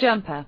jumper.